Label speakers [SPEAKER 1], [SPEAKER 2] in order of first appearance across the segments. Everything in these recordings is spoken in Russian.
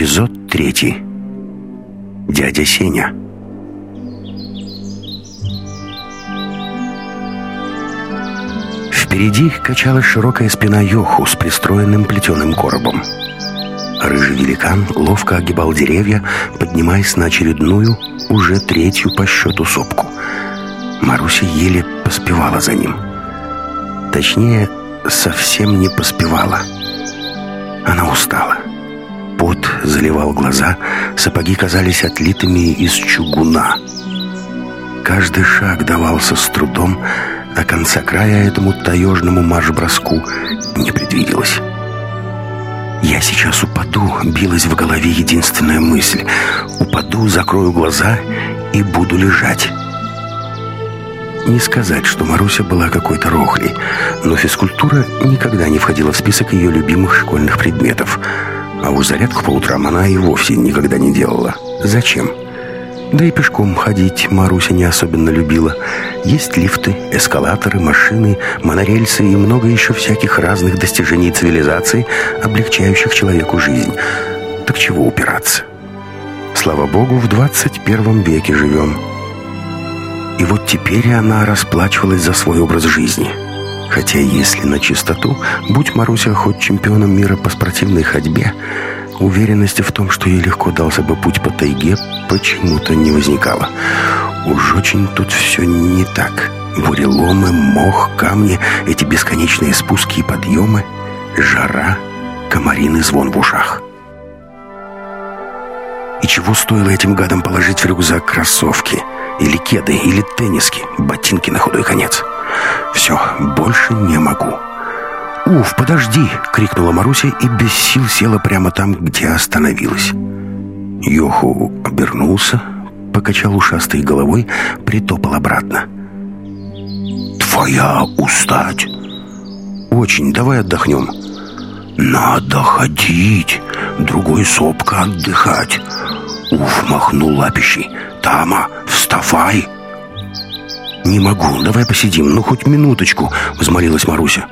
[SPEAKER 1] Эпизод третий. Дядя Сеня. Впереди качалась широкая спина Йоху с пристроенным плетеным коробом. Рыжий великан ловко огибал деревья, поднимаясь на очередную, уже третью по счету сопку. Маруся еле поспевала за ним. Точнее, совсем не поспевала. Она устала. Пот заливал глаза, сапоги казались отлитыми из чугуна. Каждый шаг давался с трудом, а конца края этому таежному марш-броску не предвиделось. «Я сейчас упаду», — билась в голове единственная мысль. «Упаду, закрою глаза и буду лежать». Не сказать, что Маруся была какой-то рохлей, но физкультура никогда не входила в список ее любимых школьных предметов. А уж зарядку по утрам она и вовсе никогда не делала. Зачем? Да и пешком ходить Маруся не особенно любила. Есть лифты, эскалаторы, машины, монорельсы и много еще всяких разных достижений цивилизации, облегчающих человеку жизнь. Так чего упираться? Слава богу, в 21 веке живем. И вот теперь она расплачивалась за свой образ жизни. Хотя, если на чистоту, будь Маруся хоть чемпионом мира по спортивной ходьбе, уверенности в том, что ей легко дался бы путь по тайге, почему-то не возникало. Уж очень тут все не так. Буреломы, мох, камни, эти бесконечные спуски и подъемы, жара, комариный звон в ушах. И чего стоило этим гадам положить в рюкзак кроссовки – или кеды, или тенниски, ботинки на худой конец. Все, больше не могу. «Уф, подожди!» — крикнула Маруся и без сил села прямо там, где остановилась. Йоху обернулся, покачал ушастой головой, притопал обратно. «Твоя устать!» «Очень, давай отдохнем». «Надо ходить, другой сопка отдыхать». Уф, махнул лапищей. «Тама, вставай!» «Не могу, давай посидим, ну хоть минуточку», — взмолилась Маруся.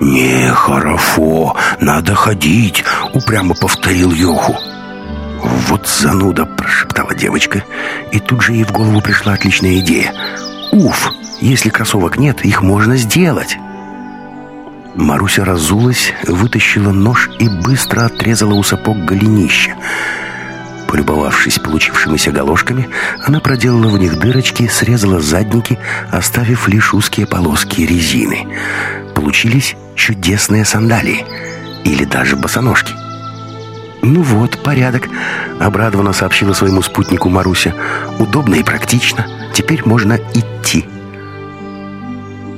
[SPEAKER 1] «Не, хорошо, надо ходить», — упрямо повторил Йоху. «Вот зануда», — прошептала девочка, и тут же ей в голову пришла отличная идея. «Уф, если кроссовок нет, их можно сделать». Маруся разулась, вытащила нож и быстро отрезала у сапог голенище — Полюбовавшись получившимися галошками, она проделала в них дырочки, срезала задники, оставив лишь узкие полоски резины. Получились чудесные сандалии или даже босоножки. «Ну вот, порядок», — обрадованно сообщила своему спутнику Маруся. «Удобно и практично. Теперь можно идти».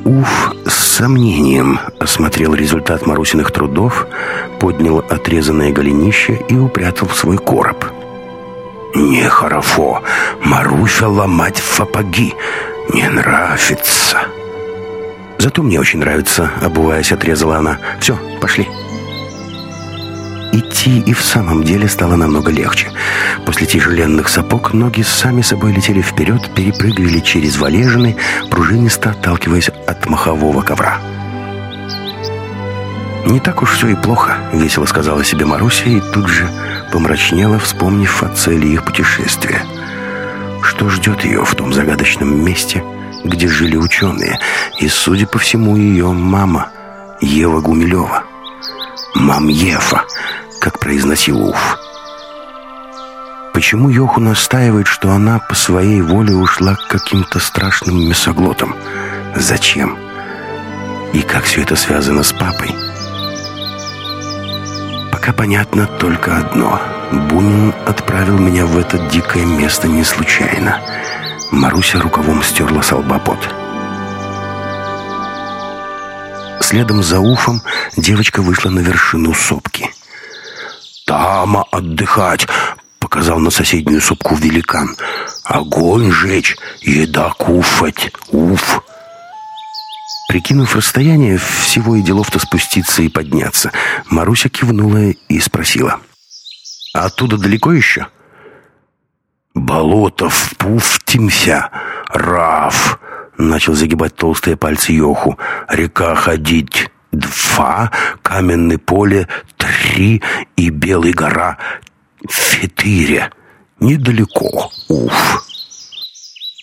[SPEAKER 1] Уф, с сомнением осмотрел результат Марусиных трудов, поднял отрезанное голенище и упрятал в свой короб. Нехорошо. Маруся ломать сапоги. Не нравится. Зато мне очень нравится, обуваясь, отрезала она. Все, пошли. Идти и в самом деле стало намного легче. После тяжеленных сапог ноги сами собой летели вперед, перепрыгивали через валежины, пружинисто отталкиваясь от махового ковра. «Не так уж все и плохо», — весело сказала себе Маруся и тут же помрачнела, вспомнив о цели их путешествия. Что ждет ее в том загадочном месте, где жили ученые, и, судя по всему, ее мама Ева Гумилева. «Мам Ефа», как произносил Уф. Почему Йоху настаивает, что она по своей воле ушла к каким-то страшным мясоглотам? Зачем? И как все это связано с папой? Пока понятно только одно. Бунин отправил меня в это дикое место не случайно. Маруся рукавом стерла с. Следом за Уфом девочка вышла на вершину сопки. «Тама отдыхать!» — показал на соседнюю сопку великан. «Огонь жечь, еда куфать, уф!» Прикинув расстояние, всего и делов-то спуститься и подняться, Маруся кивнула и спросила. «А оттуда далеко еще?» «Болото впуфтимся, Раф!» Начал загибать толстые пальцы Йоху. «Река ходить два, каменное поле три и Белая гора «Четыре. Недалеко. Уф».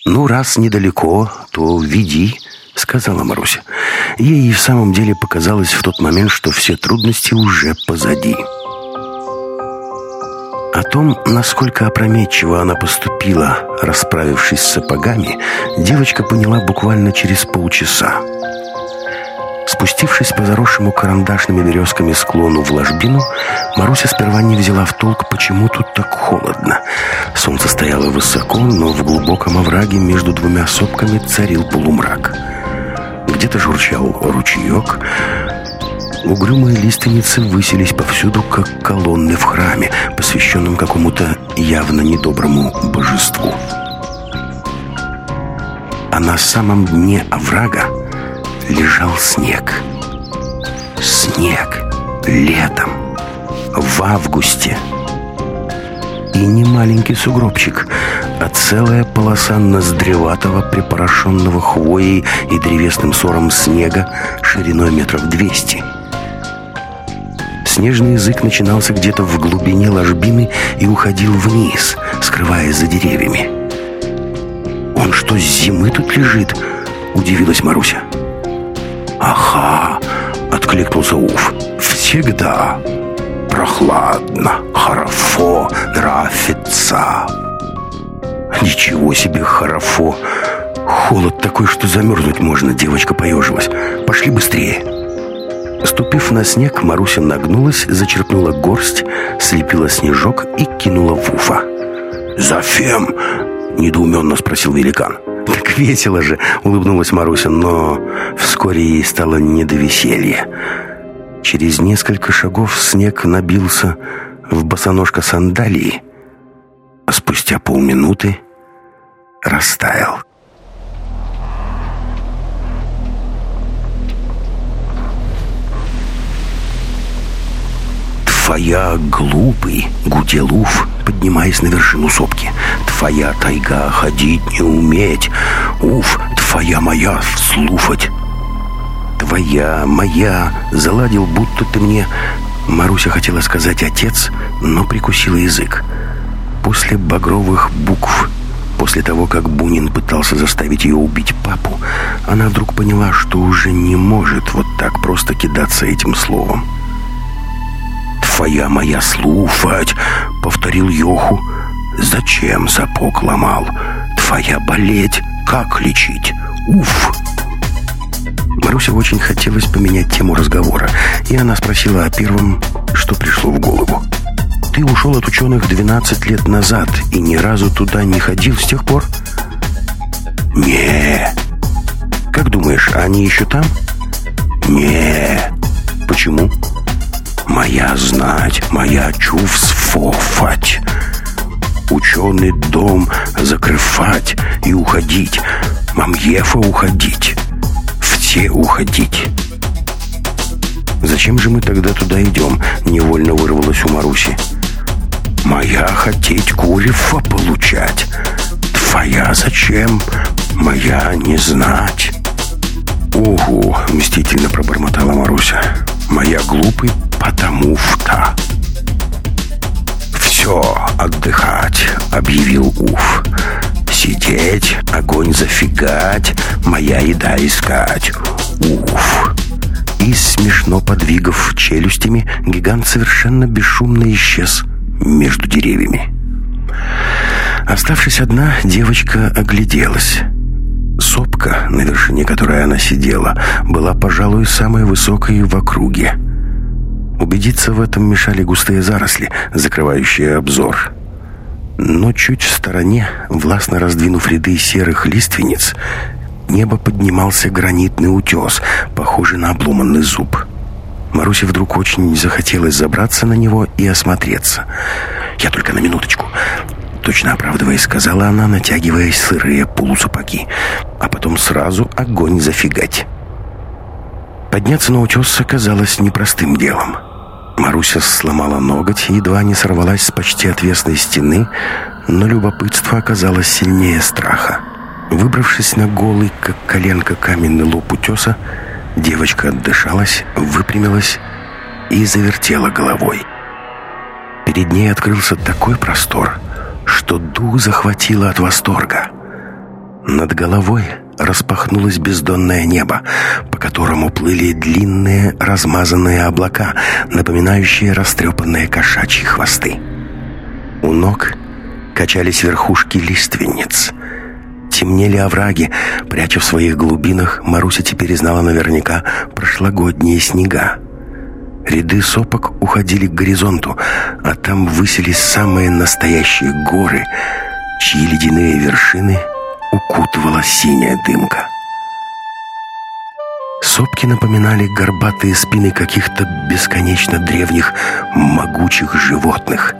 [SPEAKER 1] «Ну, раз недалеко, то веди», — сказала Маруся. Ей в самом деле показалось в тот момент, что все трудности уже позади. О том, насколько опрометчиво она поступила, расправившись с сапогами, девочка поняла буквально через полчаса. Спустившись по заросшему карандашными березками склону в ложбину, Маруся сперва не взяла в толк, почему тут так холодно. Солнце стояло высоко, но в глубоком овраге между двумя сопками царил полумрак. Где-то журчал ручеек, Угрюмые лиственницы высились повсюду, как колонны в храме, посвященном какому-то явно недоброму божеству. А на самом дне оврага лежал снег. Снег. Летом. В августе. И не маленький сугробчик, а целая полоса ноздреватого, припорошенного хвоей и древесным сором снега шириной метров двести. Снежный язык начинался где-то в глубине ложбины и уходил вниз, скрываясь за деревьями. «Он что, с зимы тут лежит?» — удивилась Маруся. «Ага!» — откликнулся Уф. «Всегда прохладно, хорошо, нравится!» «Ничего себе хорошо! Холод такой, что замерзнуть можно!» — девочка поежилась. «Пошли быстрее!» Ступив на снег, Маруся нагнулась, зачерпнула горсть, слепила снежок и кинула в уфа. «Зафем?» — недоуменно спросил великан. «Так весело же!» — улыбнулась Маруся, но вскоре ей стало не до веселья. Через несколько шагов снег набился в босоножка сандалии, а спустя полминуты растаял. «Твоя глупый!» — гудел Уф, поднимаясь на вершину сопки. «Твоя тайга ходить не уметь! Уф, твоя моя слушать!» «Твоя, моя!» — заладил, будто ты мне... Маруся хотела сказать «отец», но прикусила язык. После багровых букв После того, как Бунин пытался заставить ее убить папу, она вдруг поняла, что уже не может вот так просто кидаться этим словом твоя моя слушать!» — повторил Йоху. «Зачем сапог ломал? Твоя болеть, как лечить? Уф!» Маруся очень хотелось поменять тему разговора, и она спросила о первом, что пришло в голову. «Ты ушел от ученых 12 лет назад и ни разу туда не ходил с тех пор?» не «Как думаешь, они еще там?» не «Почему?» Моя знать, моя чувствовать. Ученый дом закрывать и уходить. Мамьефа уходить. Все уходить. «Зачем же мы тогда туда идем?» — невольно вырвалось у Маруси. «Моя хотеть Курифа получать. Твоя зачем? Моя не знать». «Угу!» — мстительно пробормотала Маруся. «Моя глупый потому что...» «Все, отдыхать», — объявил Уф. «Сидеть, огонь зафигать, моя еда искать. Уф!» И, смешно подвигав челюстями, гигант совершенно бесшумно исчез между деревьями. Оставшись одна, девочка огляделась. Сопка, на вершине которой она сидела, была, пожалуй, самой высокой в округе. Убедиться в этом мешали густые заросли, закрывающие обзор. Но чуть в стороне, властно раздвинув ряды серых лиственниц, небо поднимался гранитный утес, похожий на обломанный зуб. Марусе вдруг очень захотелось забраться на него и осмотреться. «Я только на минуточку», — точно оправдываясь, сказала она, натягиваясь сырые полусапоги, а потом сразу огонь зафигать. Подняться на утес оказалось непростым делом. Маруся сломала ноготь едва не сорвалась с почти отвесной стены, но любопытство оказалось сильнее страха. Выбравшись на голый, как коленка, каменный лоб утеса, девочка отдышалась, выпрямилась и завертела головой. Перед ней открылся такой простор, что дух захватило от восторга. Над головой распахнулось бездонное небо, по которому плыли длинные размазанные облака, напоминающие растрепанные кошачьи хвосты. У ног качались верхушки лиственниц. Темнели овраги, пряча в своих глубинах, Маруся теперь знала наверняка прошлогодние снега. Ряды сопок уходили к горизонту, а там высились самые настоящие горы, чьи ледяные вершины укутывала синяя дымка. Сопки напоминали горбатые спины каких-то бесконечно древних могучих животных.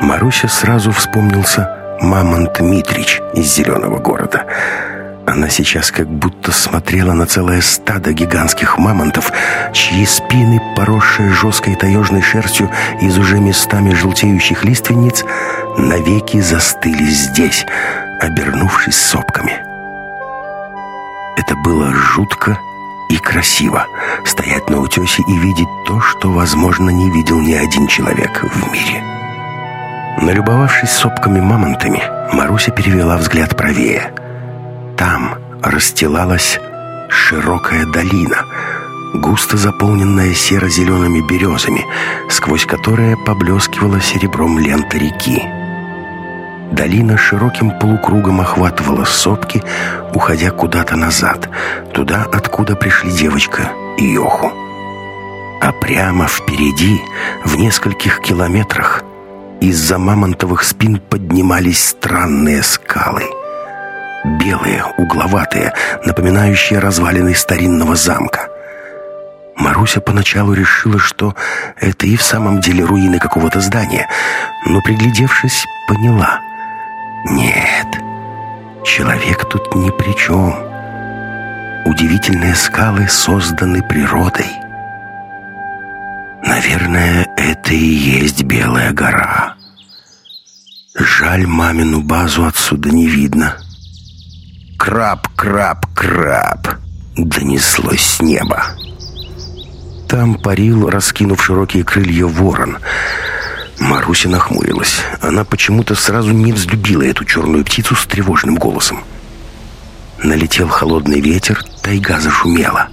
[SPEAKER 1] Маруся сразу вспомнился Мамонт Митрич из «Зеленого города». Она сейчас как будто смотрела на целое стадо гигантских мамонтов, чьи спины, поросшие жесткой таежной шерстью из уже местами желтеющих лиственниц, навеки застыли здесь, обернувшись сопками. Это было жутко и красиво — стоять на утесе и видеть то, что, возможно, не видел ни один человек в мире. Налюбовавшись сопками-мамонтами, Маруся перевела взгляд правее. Там расстилалась широкая долина, густо заполненная серо-зелеными березами, сквозь которые поблескивала серебром лента реки. Долина широким полукругом охватывала сопки, уходя куда-то назад, туда, откуда пришли девочка и Йоху. А прямо впереди, в нескольких километрах, из-за мамонтовых спин поднимались странные скалы. Белые, угловатые, напоминающие развалины старинного замка. Маруся поначалу решила, что это и в самом деле руины какого-то здания, но, приглядевшись, поняла — нет, человек тут ни при чем. Удивительные скалы созданы природой. Наверное, это и есть Белая гора. Жаль, мамину базу отсюда не видно. Краб, краб, краб, донеслось с неба. Там парил, раскинув широкие крылья, ворон — Маруся нахмурилась. Она почему-то сразу не взлюбила эту черную птицу с тревожным голосом. Налетел холодный ветер, тайга зашумела.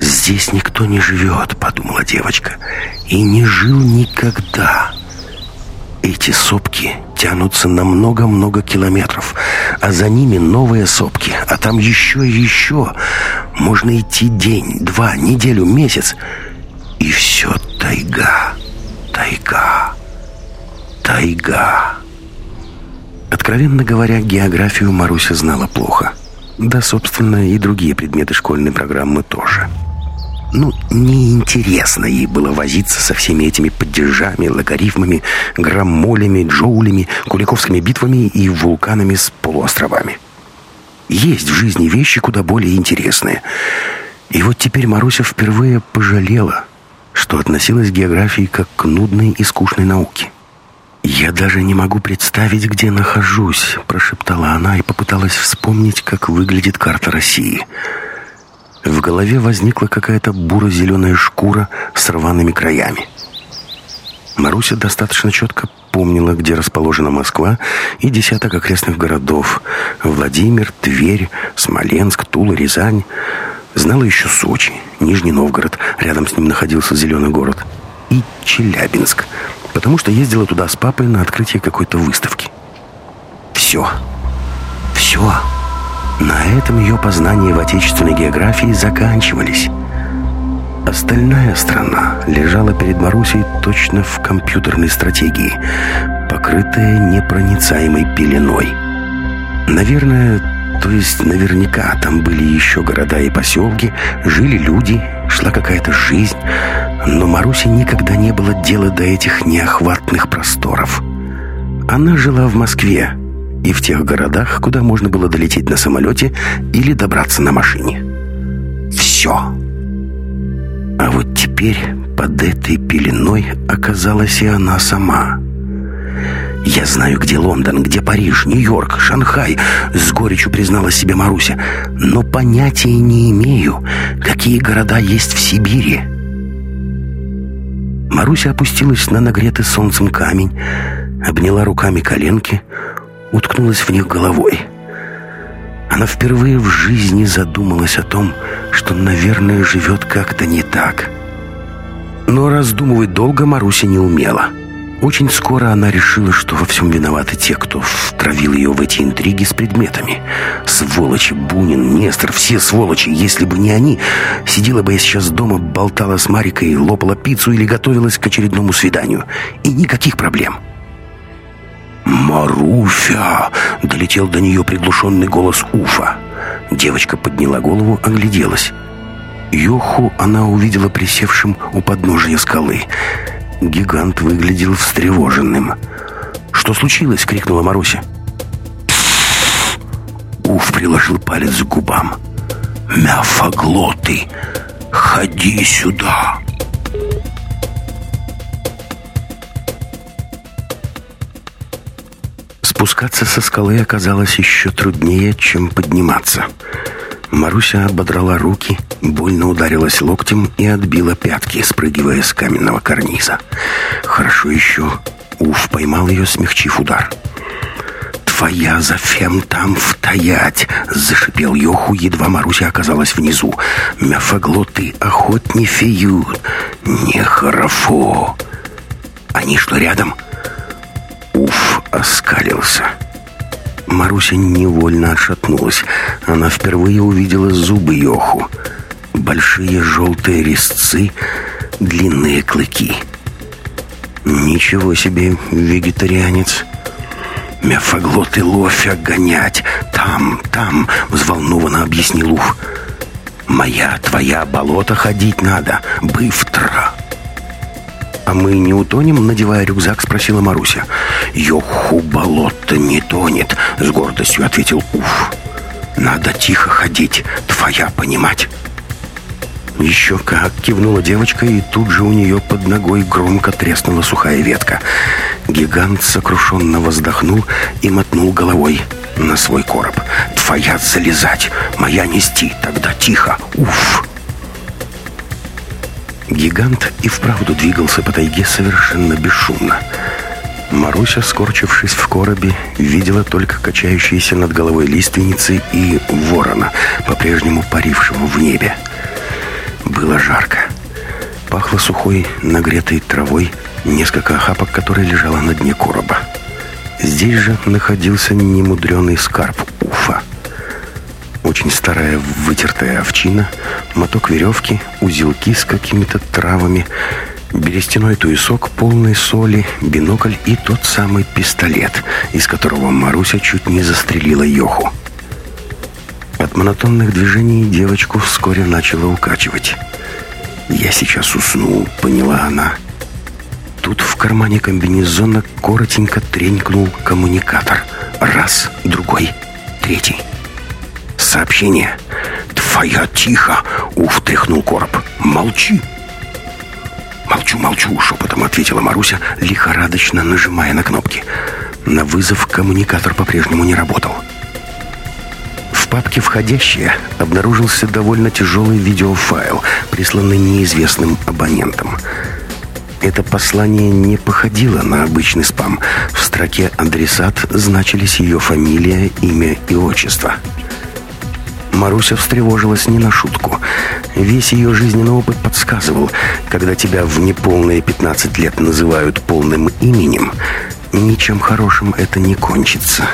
[SPEAKER 1] «Здесь никто не живет», — подумала девочка, — «и не жил никогда». Эти сопки тянутся на много-много километров, а за ними новые сопки, а там еще и еще. Можно идти день, два, неделю, месяц, и все тайга. Тайга. Тайга. Откровенно говоря, географию Маруся знала плохо. Да, собственно, и другие предметы школьной программы тоже. Ну, неинтересно ей было возиться со всеми этими падежами, логарифмами, граммолями, джоулями, куликовскими битвами и вулканами с полуостровами. Есть в жизни вещи куда более интересные. И вот теперь Маруся впервые пожалела, что относилась к географии как к нудной и скучной науке. «Я даже не могу представить, где нахожусь», — прошептала она и попыталась вспомнить, как выглядит карта России. В голове возникла какая-то буро-зеленая шкура с рваными краями. Маруся достаточно четко помнила, где расположена Москва и десяток окрестных городов. Владимир, Тверь, Смоленск, Тула, Рязань — Знала еще Сочи, Нижний Новгород, рядом с ним находился Зеленый город, и Челябинск, потому что ездила туда с папой на открытие какой-то выставки. Все. Все. На этом ее познания в отечественной географии заканчивались. Остальная страна лежала перед Марусей точно в компьютерной стратегии, покрытая непроницаемой пеленой. Наверное, то есть наверняка там были еще города и поселки, жили люди, шла какая-то жизнь, но Марусе никогда не было дела до этих неохватных просторов. Она жила в Москве и в тех городах, куда можно было долететь на самолете или добраться на машине. Все. А вот теперь под этой пеленой оказалась и она сама – «Я знаю, где Лондон, где Париж, Нью-Йорк, Шанхай», — с горечью признала себе Маруся. «Но понятия не имею, какие города есть в Сибири». Маруся опустилась на нагретый солнцем камень, обняла руками коленки, уткнулась в них головой. Она впервые в жизни задумалась о том, что, наверное, живет как-то не так. Но раздумывать долго Маруся не умела. Очень скоро она решила, что во всем виноваты те, кто втравил ее в эти интриги с предметами. Сволочи, Бунин, Нестор, все сволочи. Если бы не они, сидела бы я сейчас дома, болтала с Марикой, лопала пиццу или готовилась к очередному свиданию. И никаких проблем. «Маруся!» — долетел до нее приглушенный голос Уфа. Девочка подняла голову, огляделась. Йоху она увидела присевшим у подножия скалы. Гигант выглядел встревоженным. «Что случилось?» — крикнула Маруся. Уф приложил палец к губам. «Мяфоглоты, ходи сюда!» Спускаться со скалы оказалось еще труднее, чем подниматься. Маруся ободрала руки, больно ударилась локтем и отбила пятки, спрыгивая с каменного карниза. Хорошо еще Уф поймал ее, смягчив удар. «Твоя зафем там втаять!» — зашипел Йоху, едва Маруся оказалась внизу. «Мяфоглоты охотни феют! Нехорошо!» «Они что, рядом?» Уф оскалился. Маруся невольно отшатнулась. Она впервые увидела зубы Йоху. Большие желтые резцы, длинные клыки. Ничего себе, вегетарианец. Мяфоглот и лофя гонять. Там, там, взволнованно объяснил Уф. Моя, твоя болото ходить надо. Быстро. «А мы не утонем?» — надевая рюкзак, спросила Маруся. «Йоху, болото не тонет», — с гордостью ответил Уф. «Надо тихо ходить, твоя понимать». Еще как кивнула девочка, и тут же у нее под ногой громко треснула сухая ветка. Гигант сокрушенно воздохнул и мотнул головой на свой короб. «Твоя залезать, моя нести, тогда тихо, уф!» Гигант и вправду двигался по тайге совершенно бесшумно. Маруся, скорчившись в коробе, видела только качающиеся над головой лиственницы и ворона, по-прежнему парившего в небе. Было жарко. Пахло сухой, нагретой травой, несколько охапок, которой лежало на дне короба. Здесь же находился немудренный скарб Уфа. Очень старая вытертая овчина, моток веревки, узелки с какими-то травами, берестяной туесок, полный соли, бинокль и тот самый пистолет, из которого Маруся чуть не застрелила Йоху. От монотонных движений девочку вскоре начала укачивать. «Я сейчас усну», — поняла она. Тут в кармане комбинезона коротенько тренькнул коммуникатор. Раз, другой, третий. Сообщение. «Твоя тихо!» — уф, тряхнул короб. «Молчи!» «Молчу, молчу!» — шепотом ответила Маруся, лихорадочно нажимая на кнопки. На вызов коммуникатор по-прежнему не работал. В папке «Входящие» обнаружился довольно тяжелый видеофайл, присланный неизвестным абонентом. Это послание не походило на обычный спам. В строке «Адресат» значились ее фамилия, имя и отчество. Маруся встревожилась не на шутку. Весь ее жизненный опыт подсказывал, когда тебя в неполные 15 лет называют полным именем, ничем хорошим это не кончится.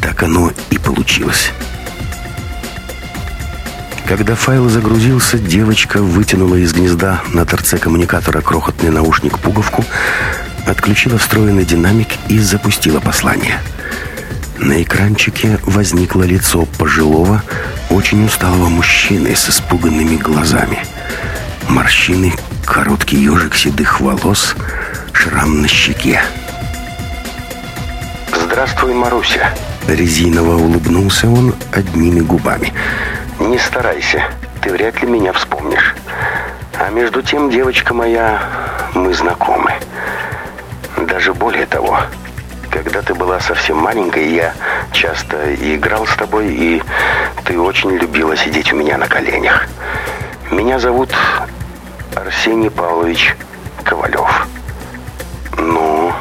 [SPEAKER 1] Так оно и получилось. Когда файл загрузился, девочка вытянула из гнезда на торце коммуникатора крохотный наушник-пуговку, отключила встроенный динамик и запустила послание – на экранчике возникло лицо пожилого, очень усталого мужчины с испуганными глазами. Морщины, короткий ежик седых волос, шрам на щеке.
[SPEAKER 2] «Здравствуй, Маруся!»
[SPEAKER 1] Резиново улыбнулся он одними губами.
[SPEAKER 2] «Не старайся, ты вряд ли меня вспомнишь. А между тем, девочка моя, мы знакомы. Даже более того, когда ты была совсем маленькой, я часто играл с тобой, и ты очень любила сидеть у меня на коленях. Меня зовут Арсений Павлович Ковалев. Ну,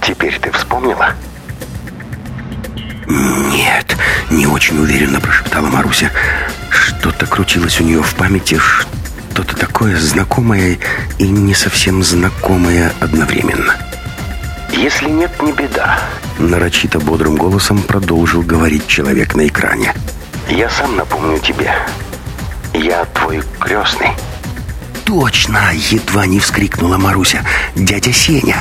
[SPEAKER 2] теперь ты вспомнила?
[SPEAKER 1] «Нет», — не очень уверенно прошептала Маруся. Что-то крутилось у нее в памяти, что-то такое знакомое и не совсем знакомое одновременно.
[SPEAKER 2] «Если нет, не беда», —
[SPEAKER 1] нарочито бодрым голосом продолжил говорить человек на экране.
[SPEAKER 2] «Я сам напомню тебе. Я твой крестный».
[SPEAKER 1] «Точно!» — едва не вскрикнула Маруся. «Дядя Сеня!»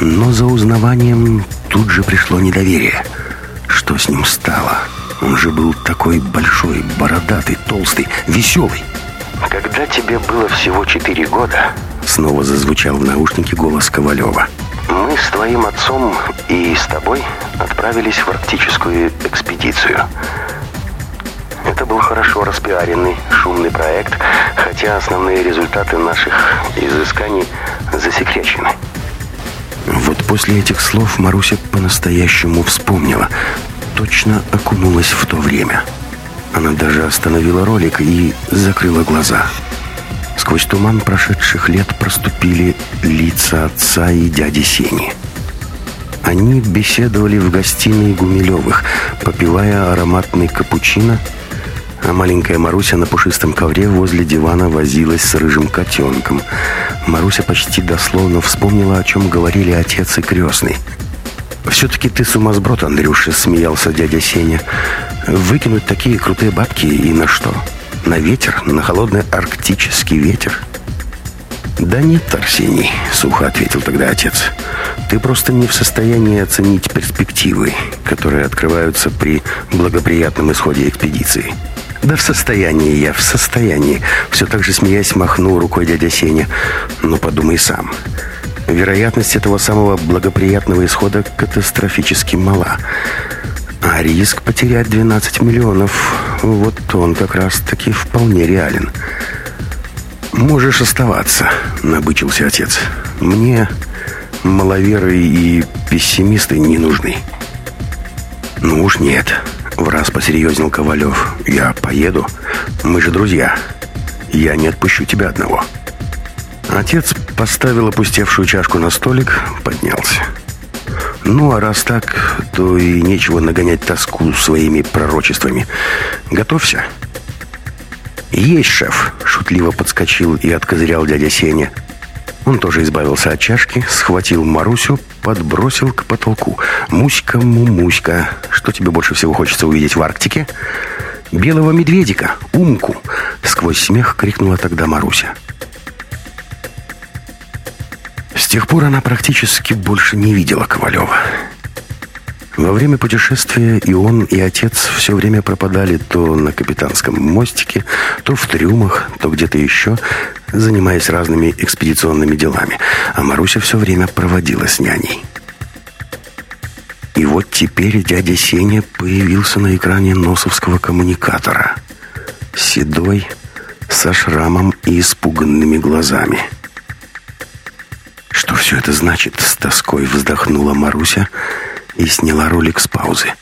[SPEAKER 1] Но за узнаванием тут же пришло недоверие. Что с ним стало? Он же был такой большой, бородатый, толстый, веселый.
[SPEAKER 2] Когда тебе было всего четыре года,
[SPEAKER 1] снова зазвучал в наушнике голос Ковалева.
[SPEAKER 2] Мы с твоим отцом и с тобой отправились в арктическую экспедицию. Это был хорошо распиаренный, шумный проект, хотя основные результаты наших изысканий засекречены.
[SPEAKER 1] Вот после этих слов Маруся по-настоящему вспомнила. Точно окунулась в то время. Она даже остановила ролик и закрыла глаза. Сквозь туман прошедших лет проступили лица отца и дяди Сени. Они беседовали в гостиной Гумилевых, попивая ароматный капучино а маленькая Маруся на пушистом ковре возле дивана возилась с рыжим котенком. Маруся почти дословно вспомнила, о чем говорили отец и крестный. «Все-таки ты сумасброд, Андрюша», — смеялся дядя Сеня. «Выкинуть такие крутые бабки и на что? На ветер? На холодный арктический ветер?» «Да нет, Арсений», — сухо ответил тогда отец. «Ты просто не в состоянии оценить перспективы, которые открываются при благоприятном исходе экспедиции». «Да в состоянии я, в состоянии!» Все так же смеясь махнул рукой дядя Сеня. «Ну, подумай сам. Вероятность этого самого благоприятного исхода катастрофически мала. А риск потерять 12 миллионов, вот он как раз-таки вполне реален». «Можешь оставаться», — набычился отец. «Мне маловеры и пессимисты не нужны». «Ну уж нет», в раз посерьезнел Ковалев. «Я поеду. Мы же друзья. Я не отпущу тебя одного». Отец поставил опустевшую чашку на столик, поднялся. «Ну, а раз так, то и нечего нагонять тоску своими пророчествами. Готовься». «Есть, шеф!» — шутливо подскочил и откозырял дядя Сеня. Он тоже избавился от чашки, схватил Марусю, подбросил к потолку. «Муська, мумуська, что тебе больше всего хочется увидеть в Арктике?» «Белого медведика, умку!» Сквозь смех крикнула тогда Маруся. Тех пор она практически больше не видела Ковалева. Во время путешествия и он, и отец все время пропадали то на капитанском мостике, то в трюмах, то где-то еще, занимаясь разными экспедиционными делами, а Маруся все время проводила с няней. И вот теперь дядя Сеня появился на экране носовского коммуникатора. Седой, со шрамом и испуганными глазами. Все это значит, с тоской вздохнула Маруся и сняла ролик с паузы.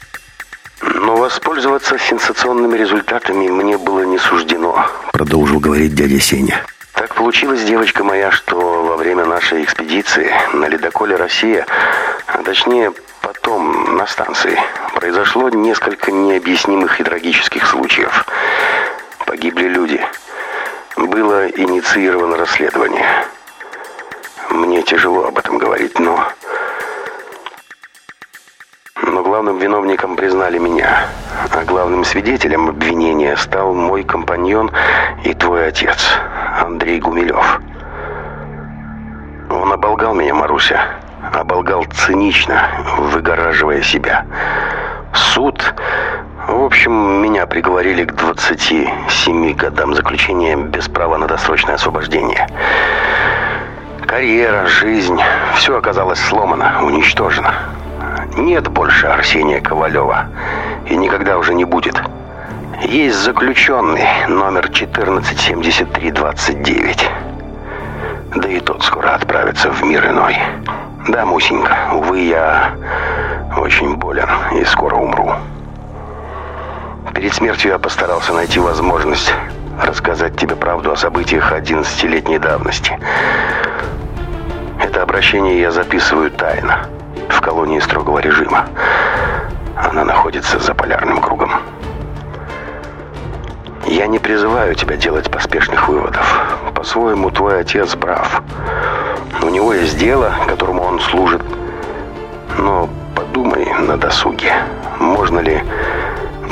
[SPEAKER 2] «Но воспользоваться сенсационными результатами мне было не суждено»,
[SPEAKER 1] продолжил говорить дядя Сеня.
[SPEAKER 2] Так получилось, девочка моя, что во время нашей экспедиции на ледоколе «Россия», а точнее потом на станции, произошло несколько необъяснимых и трагических случаев. Погибли люди. Было инициировано расследование. Мне тяжело об этом говорить, но... Но главным виновником признали меня, а главным свидетелем обвинения стал мой компаньон и твой отец, Андрей Гумилев. Он оболгал меня, Маруся, оболгал цинично, выгораживая себя. Суд... В общем, меня приговорили к 27 годам заключения без права на досрочное освобождение. Карьера, жизнь, все оказалось сломано, уничтожено. Нет больше Арсения Ковалева. И никогда уже не будет. Есть заключенный, номер 147329. Да и тот скоро отправится в мир иной. Да, Мусенька, увы, я очень болен и скоро умру. Перед смертью я постарался найти возможность рассказать тебе правду о событиях 11-летней давности. Это обращение я записываю тайно, в колонии строгого режима. Она находится за полярным кругом. Я не призываю тебя делать поспешных выводов. По-своему, твой отец прав. У него есть дело, которому он служит. Но подумай на досуге. Можно ли,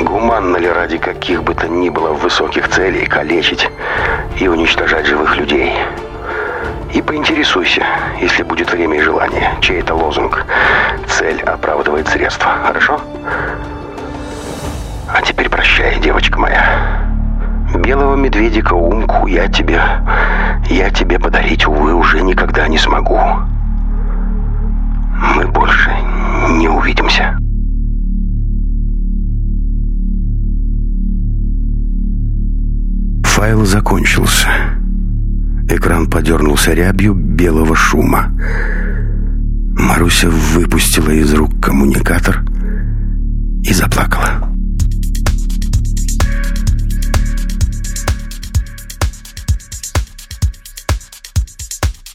[SPEAKER 2] гуманно ли ради каких бы то ни было высоких целей калечить и уничтожать живых людей? И поинтересуйся, если будет время и желание, чей это лозунг. Цель оправдывает средства, хорошо? А теперь прощай, девочка моя. Белого медведика Умку я тебе... Я тебе подарить, увы, уже никогда не смогу. Мы больше не увидимся.
[SPEAKER 1] Файл закончился. Экран подернулся рябью белого шума. Маруся выпустила из рук коммуникатор и заплакала.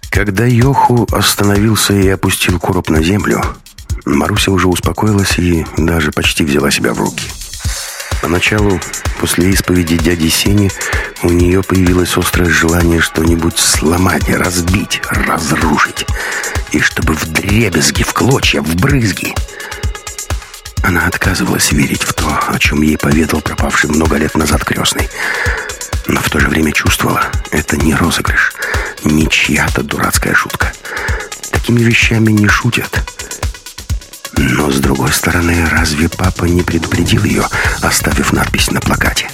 [SPEAKER 1] Когда Йоху остановился и опустил короб на землю, Маруся уже успокоилась и даже почти взяла себя в руки. Поначалу, после исповеди дяди Сени, у нее появилось острое желание что-нибудь сломать, разбить, разрушить. И чтобы в дребезги, в клочья, в брызги. Она отказывалась верить в то, о чем ей поведал пропавший много лет назад крестный. Но в то же время чувствовала, это не розыгрыш, не чья-то дурацкая шутка. Такими вещами не шутят. Но, с другой стороны, разве папа не предупредил ее, оставив надпись на плакате?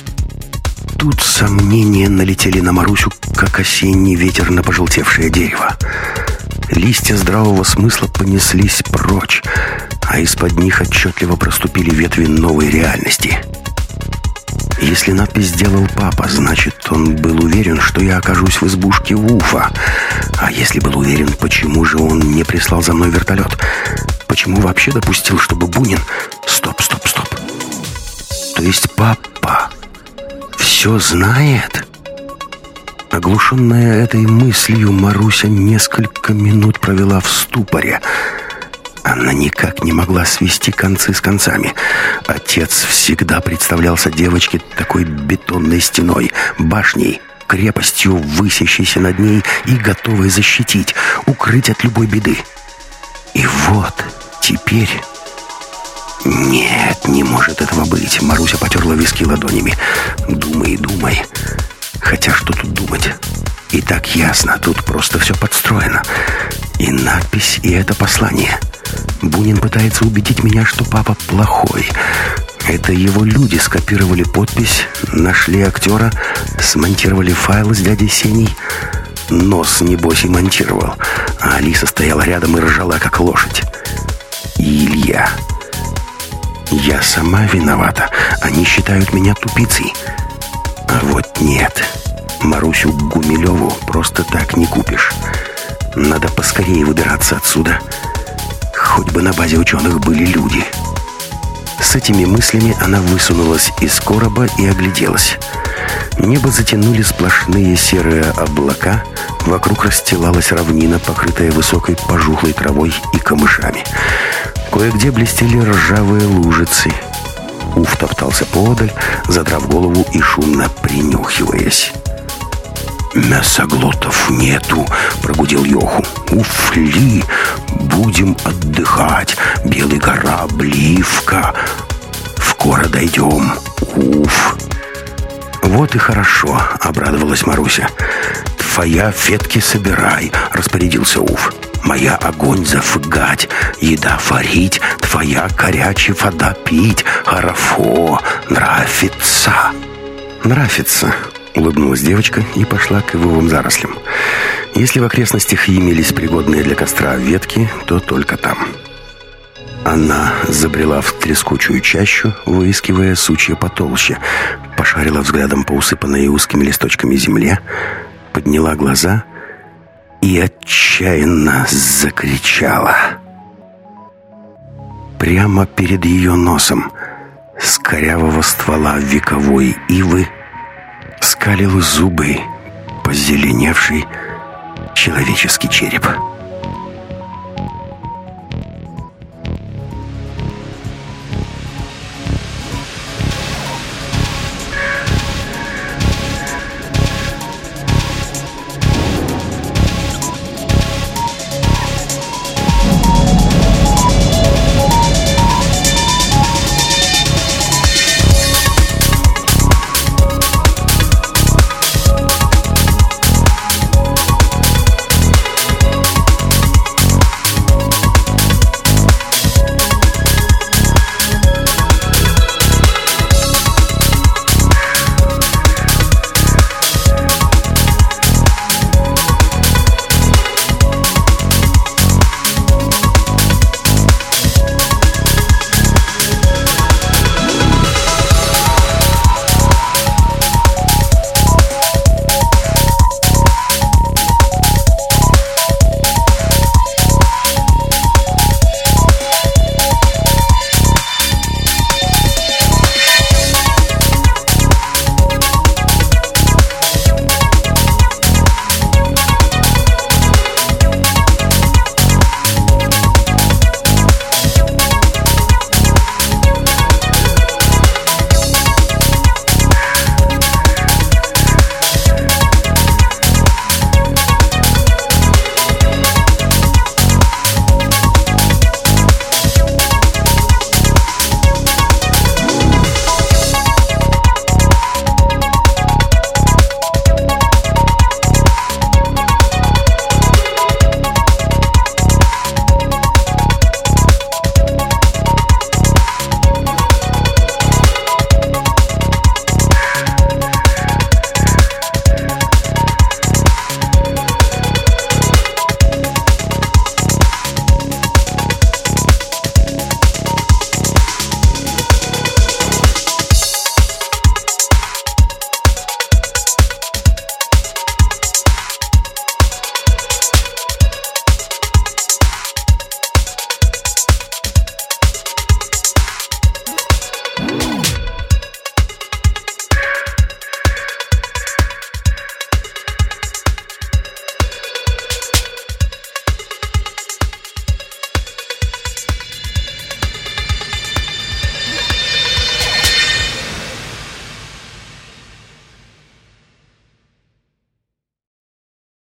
[SPEAKER 1] Тут сомнения налетели на Марусю, как осенний ветер на пожелтевшее дерево. Листья здравого смысла понеслись прочь, а из-под них отчетливо проступили ветви новой реальности — если надпись сделал папа, значит, он был уверен, что я окажусь в избушке Вуфа. А если был уверен, почему же он не прислал за мной вертолет? Почему вообще допустил, чтобы Бунин... Стоп, стоп, стоп. То есть папа все знает? Оглушенная этой мыслью, Маруся несколько минут провела в ступоре — она никак не могла свести концы с концами. Отец всегда представлялся девочке такой бетонной стеной, башней, крепостью, высящейся над ней и готовой защитить, укрыть от любой беды. И вот теперь... «Нет, не может этого быть!» Маруся потерла виски ладонями. «Думай, думай. Хотя что тут думать? И так ясно, тут просто все подстроено. И надпись, и это послание. Бунин пытается убедить меня, что папа плохой. Это его люди скопировали подпись, нашли актера, смонтировали файл с дядей Сеней. Нос, небось, и монтировал. А Алиса стояла рядом и ржала, как лошадь. И Илья. Я сама виновата. Они считают меня тупицей. А вот нет. Марусю Гумилеву просто так не купишь. Надо поскорее выбираться отсюда. Хоть бы на базе ученых были люди. С этими мыслями она высунулась из короба и огляделась. Небо затянули сплошные серые облака, вокруг расстилалась равнина, покрытая высокой пожухлой травой и камышами. Кое-где блестели ржавые лужицы. Уф топтался подаль, задрав голову и шумно принюхиваясь. «Мясоглотов нету», — прогудел Йоху. «Уфли! Будем отдыхать. Белый гора, Бливка. Скоро дойдем. Уф!» «Вот и хорошо», — обрадовалась Маруся. «Твоя фетки собирай», — распорядился Уф. «Моя огонь зафыгать, еда фарить, твоя горячая вода пить, хорошо, нравится». «Нравится», Улыбнулась девочка и пошла к ивовым зарослям. Если в окрестностях имелись пригодные для костра ветки, то только там. Она забрела в трескучую чащу, выискивая сучья потолще, пошарила взглядом по усыпанной узкими листочками земле, подняла глаза и отчаянно закричала. Прямо перед ее носом с корявого ствола вековой ивы скалил зубы позеленевший человеческий череп.